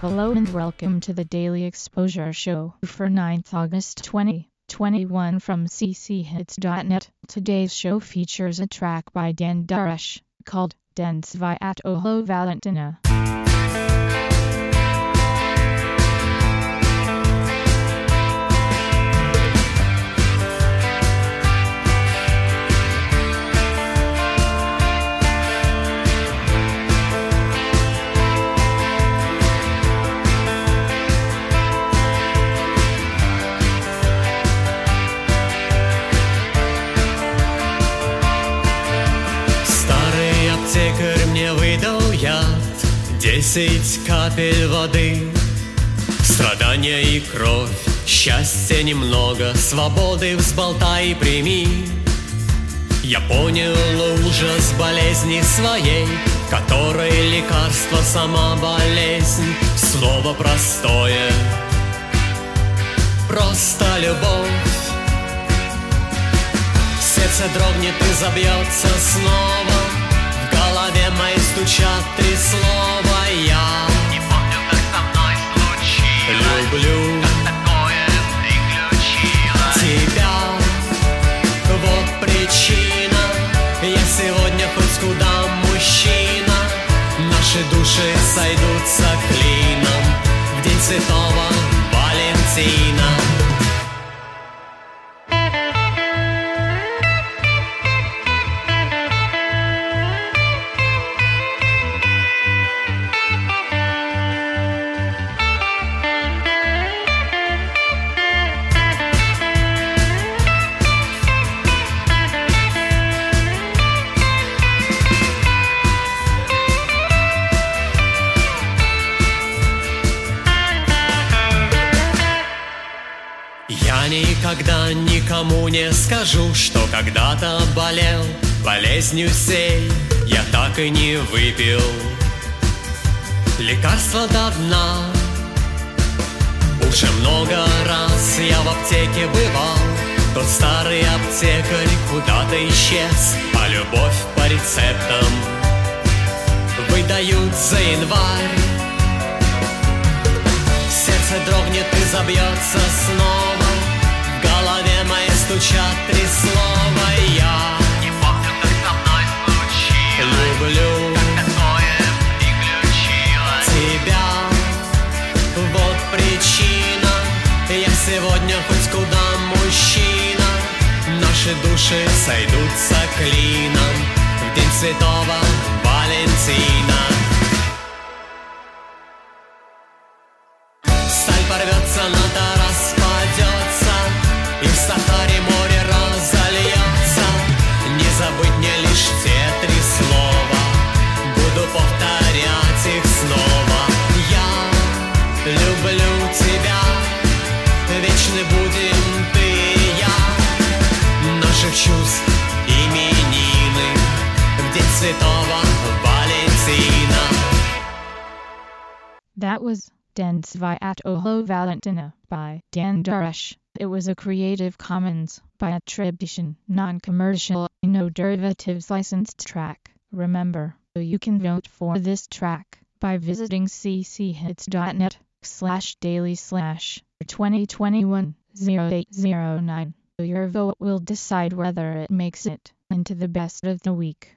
Hello and welcome to the Daily Exposure Show for 9th August 2021 from cchits.net. Today's show features a track by Dan Darash called Dance Viat Oho Valentina. Десять капель воды Страдания и кровь, счастья немного Свободы взболтай и прими Я понял ужас болезни своей Которой лекарство сама болезнь Слово простое Просто любовь Сердце дрогнет и забьется снова моей стучат три слова Я. Не помню, как со мной случилось. Люблю Как такое приключилось. тебя. Вот причина. Я сегодня хоть куда мужчина. Наши души сойдутся клином. В день святого никогда никому не скажу, что когда-то болел болезнью сей, я так и не выпил. Лекарства до дна, уже много раз я в аптеке бывал. Тот старый аптекарь куда-то исчез, а любовь по рецептам выдают за январь. Сердце дрогнет и забьется снова стучат три слова Я Не помню, как со мной случилось люблю Как такое приключилось. тебя. Вот причина. Я сегодня хоть куда мужчина. Наши души сойдутся клином В день святого Валентина. Сталь порвется, надо распадется И в That was Dance Viat Oho Valentina by Dan Darash. It was a Creative Commons by attribution, non-commercial, no derivatives licensed track. Remember, you can vote for this track by visiting cchits.net slash daily slash 2021 0809. Your vote will decide whether it makes it into the best of the week